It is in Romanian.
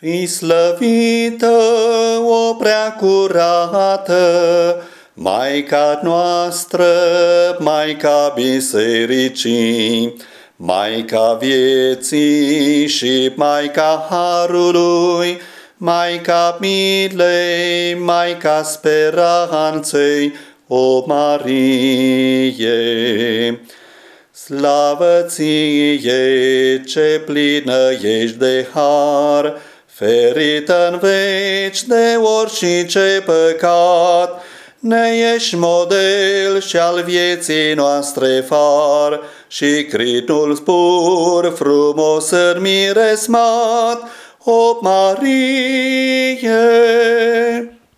Fi slăvită, o prea curată, Maica noastră, Maica bisericii, Maica vieții și Maica harului, Maica milei, Maica speranței, o Marie. Slavă ție, ce plină ești de har, ferită în veci de orice păcat, ne ești model și al vieții noastre far și critul spur frumos în miresmat, o Marie.